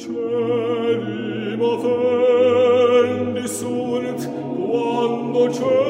cieli m'offendi sunt quando cieli